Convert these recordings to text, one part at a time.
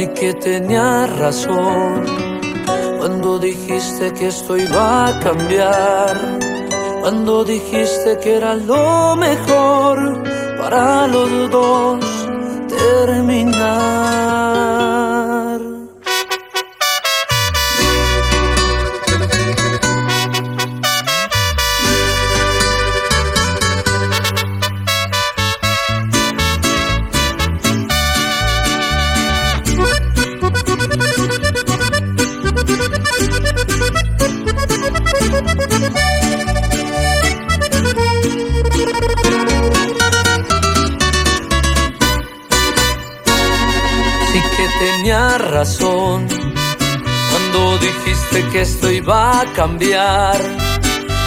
Sí que tenía razón cuando dijiste que esto iba a cambiar. Cuando dijiste que era lo mejor para los dos terminar. Tenía razón cuando dijiste que esto iba a cambiar.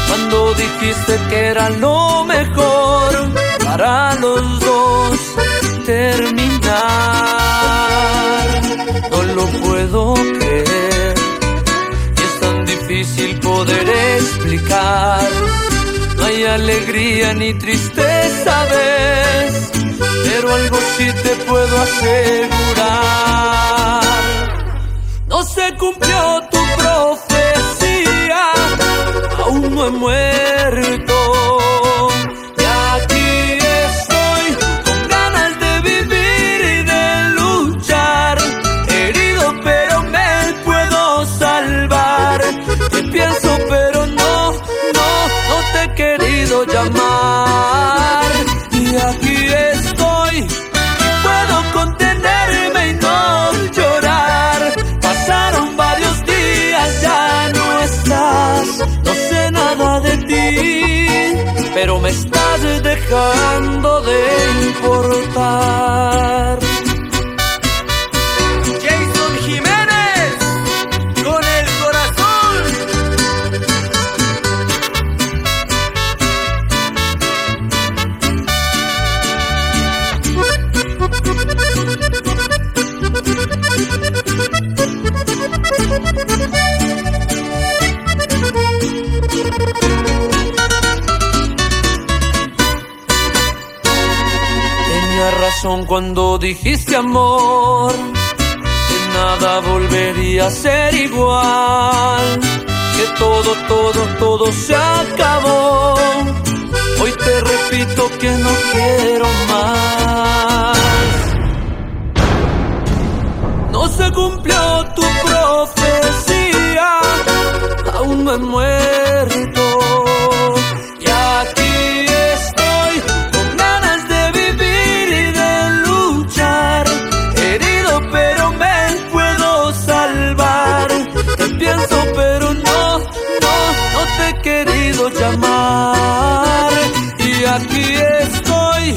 Cuando dijiste que era lo mejor para los dos terminar. No lo puedo creer y es tan difícil poder explicar. No hay alegría ni tristeza, ves, pero algo sí te puedo asegurar. Muerto. Estás dejando de importar. Tenía razón cuando dijiste amor, que nada volvería a ser igual, que todo, todo, todo se acabó. Hoy te repito que no quiero más. No se cumplió tu profecía, aún no he aquí estoy.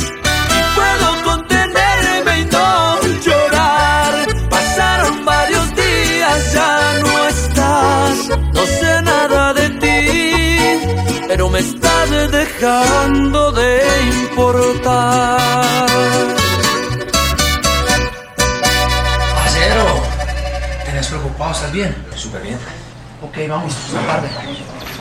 puedo contenerme y no llorar. Pasaron varios días, ya no estás. No sé nada de ti, pero me estás dejando de importar. Parcero, ¿tenés preocupado? ¿Estás bien? Súper bien. Ok, vamos, aparte.